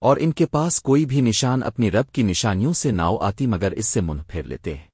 اور ان کے پاس کوئی بھی نشان اپنی رب کی نشانیوں سے ناؤ آتی مگر اس سے منہ پھیر لیتے ہیں۔